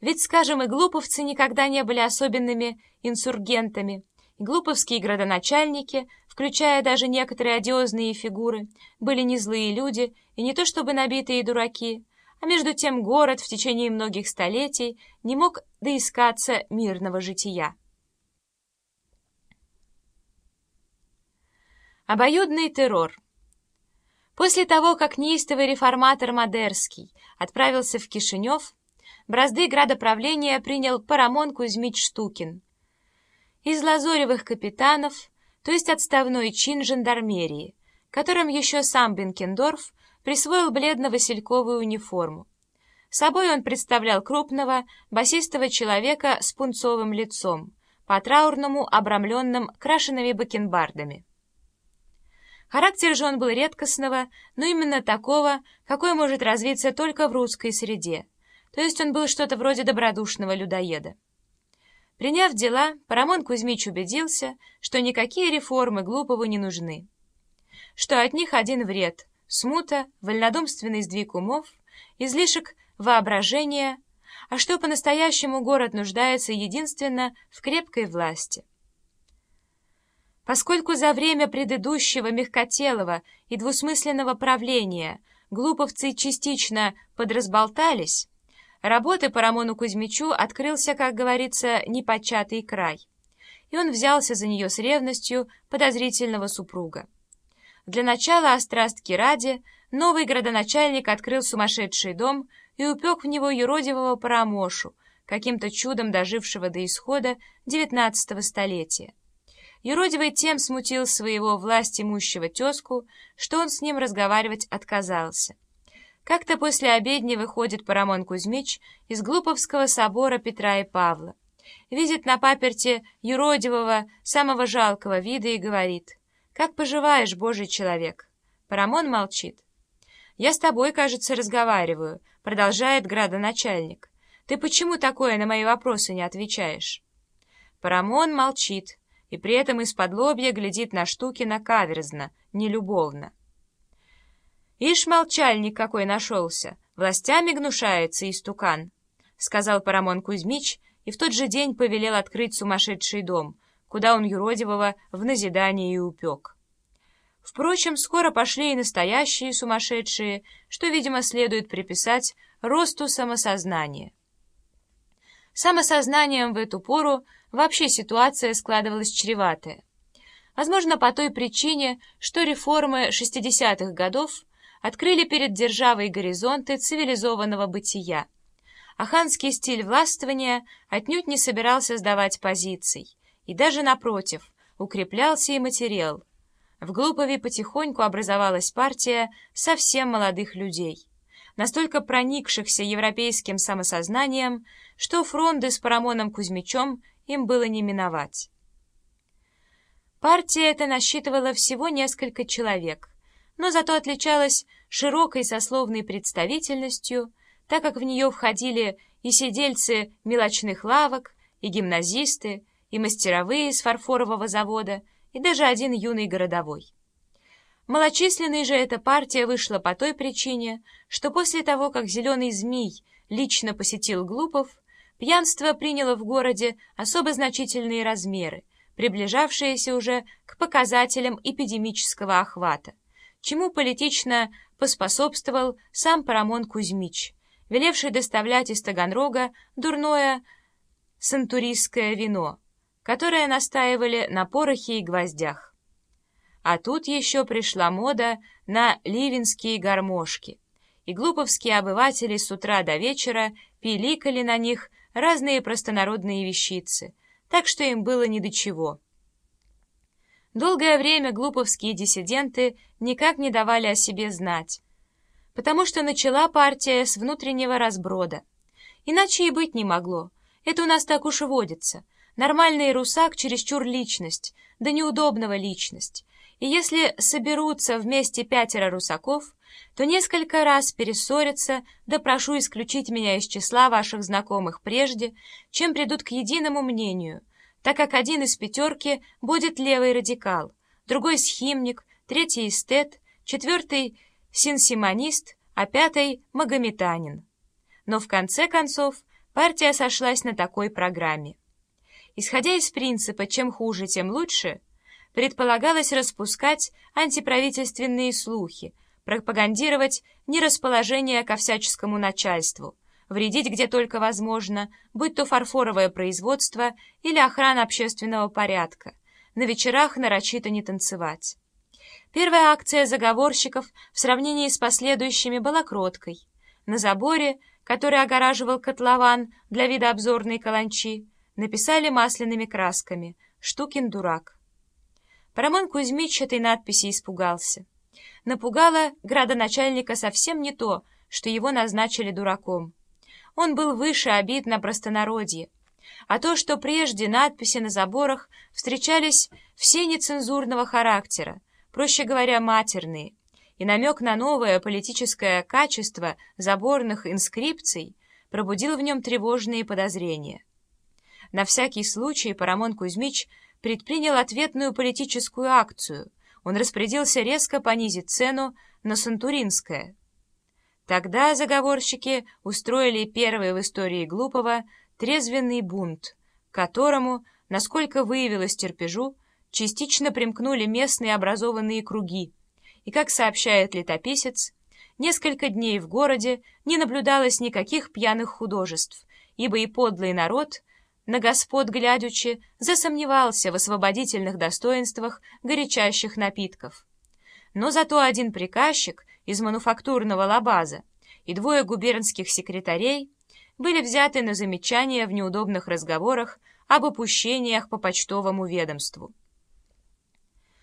Ведь, скажем, и глуповцы никогда не были особенными инсургентами, и глуповские градоначальники, включая даже некоторые одиозные фигуры, были не злые люди и не то чтобы набитые дураки, а между тем город в течение многих столетий не мог доискаться мирного жития. Обоюдный террор После того, как неистовый реформатор Мадерский отправился в Кишинев, бразды градоправления принял Парамон Кузьмич Штукин. Из лазоревых капитанов, то есть отставной чин жандармерии, которым еще сам Бенкендорф присвоил бледно-васильковую униформу. Собой он представлял крупного, басистого человека с пунцовым лицом, по-траурному обрамленным крашенными бакенбардами. Характер же он был редкостного, но именно такого, какой может развиться только в русской среде, то есть он был что-то вроде добродушного людоеда. Приняв дела, Парамон Кузьмич убедился, что никакие реформы Глупову не нужны, что от них один вред — смута, вольнодумственный сдвиг умов, излишек воображения, а что по-настоящему город нуждается единственно в крепкой власти — Поскольку за время предыдущего мягкотелого и двусмысленного правления глуповцы частично подразболтались, работы по Рамону Кузьмичу открылся, как говорится, непочатый край, и он взялся за нее с ревностью подозрительного супруга. Для начала острастки ради новый градоначальник открыл сумасшедший дом и упек в него юродивого Парамошу, каким-то чудом дожившего до исхода XIX столетия. Юродивый тем смутил своего власть имущего тезку, что он с ним разговаривать отказался. Как-то после обедни выходит Парамон Кузьмич из Глуповского собора Петра и Павла. Видит на паперте юродивого, самого жалкого вида и говорит, «Как поживаешь, Божий человек?» Парамон молчит. «Я с тобой, кажется, разговариваю», — продолжает градоначальник. «Ты почему такое на мои вопросы не отвечаешь?» Парамон молчит и при этом из-под лобья глядит на Штукина каверзно, нелюбовно. «Ишь, молчальник какой нашелся! Властями гнушается истукан!» — сказал Парамон Кузьмич, и в тот же день повелел открыть сумасшедший дом, куда он юродивого в назидание и упек. Впрочем, скоро пошли и настоящие сумасшедшие, что, видимо, следует приписать росту самосознания. Самосознанием в эту пору вообще ситуация складывалась чреватая. Возможно, по той причине, что реформы 60-х годов открыли перед державой горизонты цивилизованного бытия, а ханский стиль властвования отнюдь не собирался сдавать позиций, и даже напротив, укреплялся и материал. В Глупове потихоньку образовалась партия совсем молодых людей настолько проникшихся европейским самосознанием, что фронды с Парамоном Кузьмичем им было не миновать. Партия эта насчитывала всего несколько человек, но зато отличалась широкой сословной представительностью, так как в нее входили и сидельцы мелочных лавок, и гимназисты, и мастеровые с фарфорового завода, и даже один юный городовой. Малочисленной же эта партия вышла по той причине, что после того, как «Зеленый змей» лично посетил Глупов, пьянство приняло в городе особо значительные размеры, приближавшиеся уже к показателям эпидемического охвата, чему политично поспособствовал сам Парамон Кузьмич, велевший доставлять из Таганрога дурное сантурийское вино, которое настаивали на порохе и гвоздях. А тут еще пришла мода на ливенские гармошки, и глуповские обыватели с утра до вечера пиликали на них разные простонародные вещицы, так что им было ни до чего. Долгое время глуповские диссиденты никак не давали о себе знать, потому что начала партия с внутреннего разброда. Иначе и быть не могло. Это у нас так уж и водится. Нормальный русак чересчур личность, да неудобного личность и если соберутся вместе пятеро русаков, то несколько раз перессорятся, да прошу исключить меня из числа ваших знакомых прежде, чем придут к единому мнению, так как один из пятерки будет левый радикал, другой схимник, третий эстет, четвертый синсимонист, а пятый магометанин. Но в конце концов партия сошлась на такой программе. Исходя из принципа «чем хуже, тем лучше», предполагалось распускать антиправительственные слухи, пропагандировать нерасположение ко всяческому начальству, вредить где только возможно, будь то фарфоровое производство или охрана общественного порядка, на вечерах нарочито не танцевать. Первая акция заговорщиков в сравнении с последующими была кроткой. На заборе, который огораживал котлован для вида обзорной каланчи, написали масляными красками «Штукин дурак». Парамон Кузьмич этой надписи испугался. Напугало градоначальника совсем не то, что его назначили дураком. Он был выше обид на простонародье, а то, что прежде надписи на заборах встречались все нецензурного характера, проще говоря, матерные, и намек на новое политическое качество заборных инскрипций пробудил в нем тревожные подозрения. На всякий случай Парамон Кузьмич предпринял ответную политическую акцию. Он распорядился резко понизить цену на Сантуринское. Тогда заговорщики устроили первый в истории Глупого трезвенный бунт, которому, насколько выявилось терпежу, частично примкнули местные образованные круги, и, как сообщает летописец, несколько дней в городе не наблюдалось никаких пьяных художеств, ибо и подлый народ, на господ глядячи, засомневался в освободительных достоинствах горячащих напитков. Но зато один приказчик из мануфактурного лабаза и двое губернских секретарей были взяты на замечания в неудобных разговорах об опущениях по почтовому ведомству.